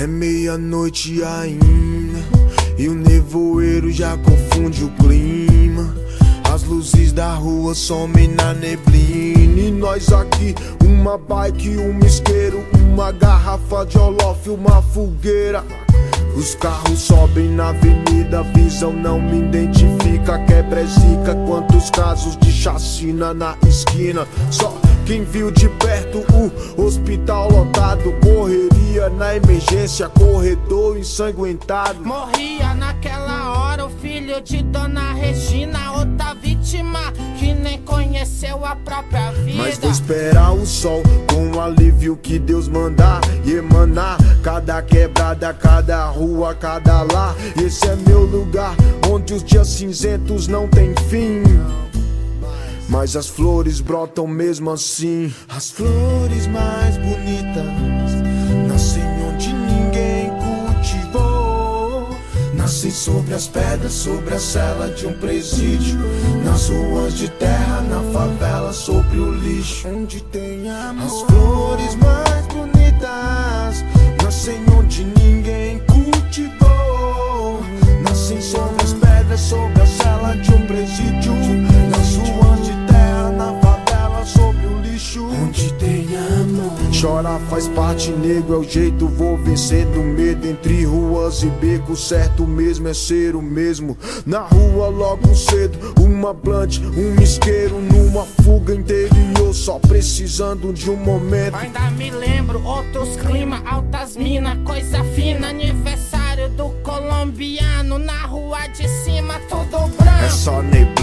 É meia-noite ainda e o nevoeiro já confunde o clima. As luzes da rua somem na neblina e nós aqui, uma bike, um isqueiro, uma garrafa de olof, uma fogueira. Os carros sobem na avenida, visão não me identifica, quebra é zica. Quantos casos de chacina na esquina? Só quem viu de perto o hospital lotado, correria na emergência, corredor ensanguentado. Morria naquela hora o filho de Dona Regina, outra vítima nem conheceu a própria vida. Mas vou esperar o sol com o alívio que Deus mandar e emanar. Cada quebrada, cada rua, cada lá. Esse é meu lugar onde os dias cinzentos não têm fim. Mas as flores brotam mesmo assim. As flores mais bonitas Sobre as pedras, sobre a cela de um presídio. Nas ruas de terra, na favela, sobre o lixo. Onde tem amor. As flores mais bonitas nascem onde Faz parte, nego, é o jeito, vou vencendo medo. Entre ruas e becos, certo mesmo é ser o mesmo. Na rua logo cedo, uma blunt, um isqueiro numa fuga interior. Só precisando de um momento. Ainda me lembro, outros clima, altas mina, coisa fina, aniversário do colombiano na rua de cima, tudo branco. É só neblina.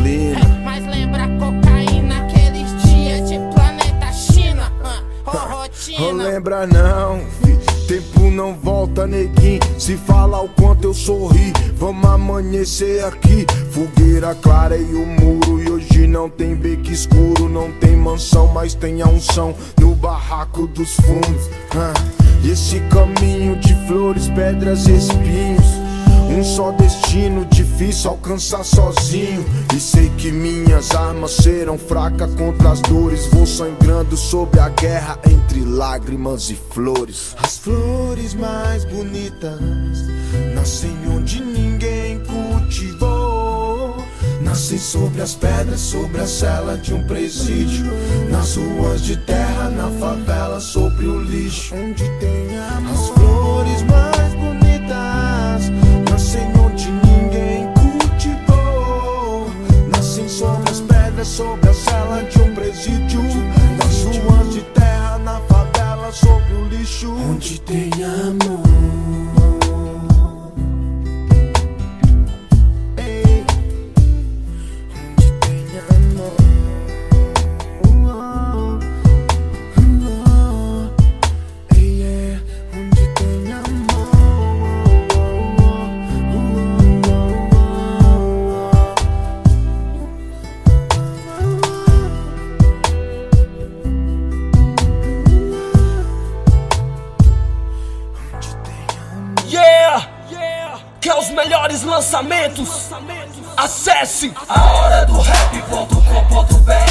Lembra não, fi. Tempo não volta, neguinho. Se fala o quanto eu sorri, vamos amanhecer aqui. Fogueira clara e o muro. E hoje não tem beco escuro, não tem mansão, mas tem a unção no barraco dos fundos. Ah, e esse caminho de flores, pedras e espinhos. Um só destino, difícil alcançar sozinho. E sei que minhas armas serão fracas contra as dores. Vou sangrando sobre a guerra entre lágrimas e flores. As flores mais bonitas nascem onde ninguém cultivou. Nascem sobre as pedras, sobre a cela de um presídio. Nas ruas de terra, na favela, sobre o lixo. Onde tem amor. As flores mais pedras, sobre a cela de um presídio. Nas ruas de terra, na favela, sobre o lixo. Onde tem amor. Quer os melhores lançamentos? Acesse a hora do rap.com.br